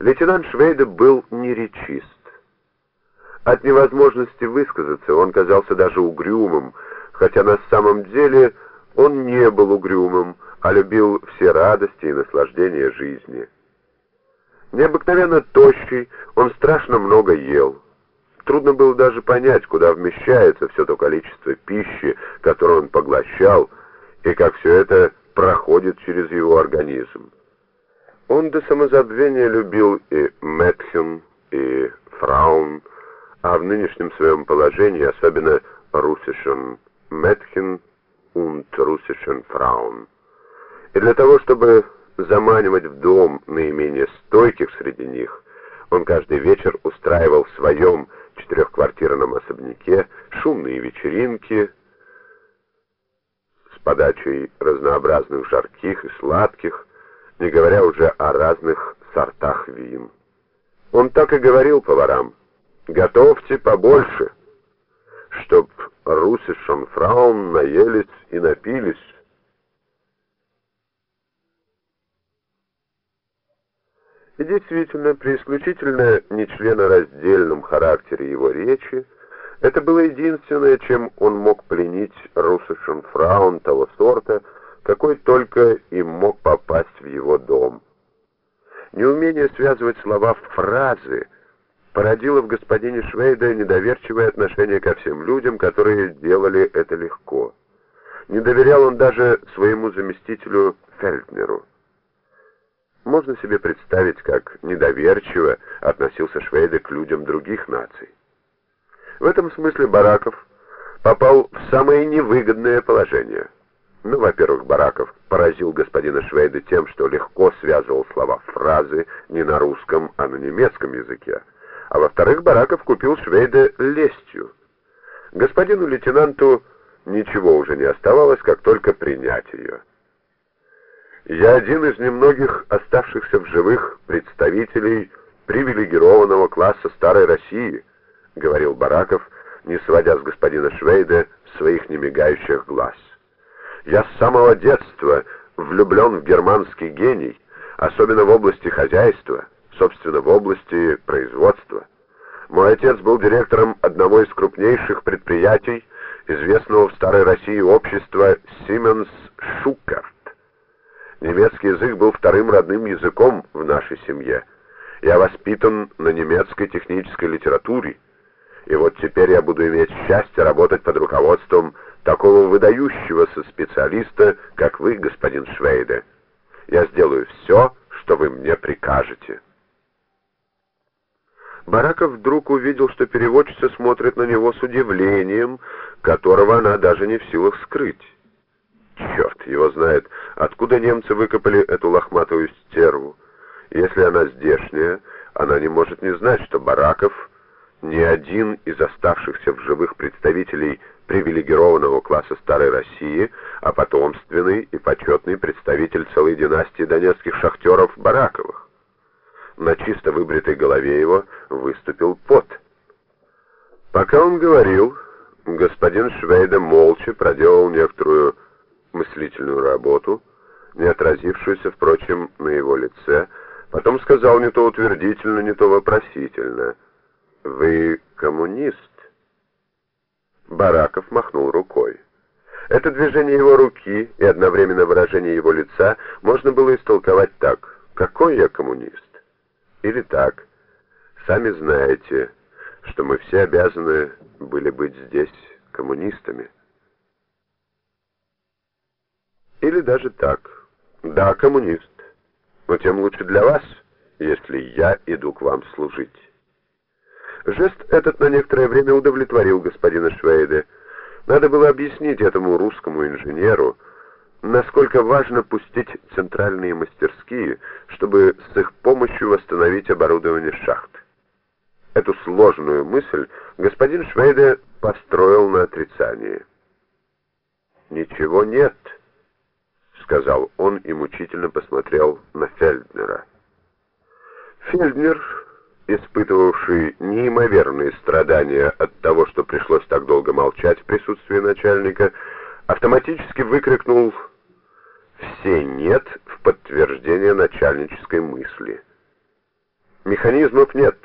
Лейтенант Швейда был неречист. От невозможности высказаться он казался даже угрюмым, хотя на самом деле он не был угрюмым, а любил все радости и наслаждения жизни. Необыкновенно тощий, он страшно много ел. Трудно было даже понять, куда вмещается все то количество пищи, которое он поглощал, и как все это проходит через его организм. Он до самозабвения любил и Метхен, и Фраун, а в нынешнем своем положении особенно Руссischen Метхен und Russischen Фраун. И для того, чтобы заманивать в дом наименее стойких среди них, он каждый вечер устраивал в своем четырехквартирном особняке шумные вечеринки с подачей разнообразных жарких и сладких, не говоря уже о разных сортах вин. Он так и говорил поварам, «Готовьте побольше, чтоб русишам фраун наелись и напились». И действительно, при исключительно нечленораздельном характере его речи, это было единственное, чем он мог пленить русышен фраун того сорта, какой только и мог попасть в его дом. Неумение связывать слова в фразы породило в господине Швейда недоверчивое отношение ко всем людям, которые делали это легко. Не доверял он даже своему заместителю Фельднеру. Можно себе представить, как недоверчиво относился Швейде к людям других наций. В этом смысле Бараков попал в самое невыгодное положение. Ну, во-первых, Бараков поразил господина Швейда тем, что легко связывал слова фразы не на русском, а на немецком языке. А во-вторых, Бараков купил Швейда лестью. Господину лейтенанту ничего уже не оставалось, как только принять ее. Я один из немногих оставшихся в живых представителей привилегированного класса старой России, говорил Бараков, не сводя с господина Швейда своих немигающих глаз. Я с самого детства влюблен в германский гений, особенно в области хозяйства, собственно, в области производства. Мой отец был директором одного из крупнейших предприятий, известного в Старой России общества Siemens Schuckert. Немецкий язык был вторым родным языком в нашей семье. Я воспитан на немецкой технической литературе, и вот теперь я буду иметь счастье работать под руководством такого выдающегося специалиста, как вы, господин Швейде. Я сделаю все, что вы мне прикажете». Бараков вдруг увидел, что переводчица смотрит на него с удивлением, которого она даже не в силах скрыть. Черт его знает, откуда немцы выкопали эту лохматую стерву. Если она здешняя, она не может не знать, что Бараков не один из оставшихся в живых представителей привилегированного класса Старой России, а потомственный и почетный представитель целой династии донецких шахтеров Бараковых. На чисто выбритой голове его выступил пот. Пока он говорил, господин Швейда молча проделал некоторую мыслительную работу, не отразившуюся, впрочем, на его лице, потом сказал не то утвердительно, не то вопросительно. «Вы коммунист?» Бараков махнул рукой. Это движение его руки и одновременно выражение его лица можно было истолковать так. «Какой я коммунист?» Или так. «Сами знаете, что мы все обязаны были быть здесь коммунистами». Или даже так. Да, коммунист. Но тем лучше для вас, если я иду к вам служить. Жест этот на некоторое время удовлетворил господина Швейде. Надо было объяснить этому русскому инженеру, насколько важно пустить центральные мастерские, чтобы с их помощью восстановить оборудование шахт. Эту сложную мысль господин Швейде построил на отрицании. «Ничего нет», сказал он и мучительно посмотрел на Фельднера. Фельднер, испытывавший неимоверные страдания от того, что пришлось так долго молчать в присутствии начальника, автоматически выкрикнул «Все нет» в подтверждение начальнической мысли. Механизмов нет.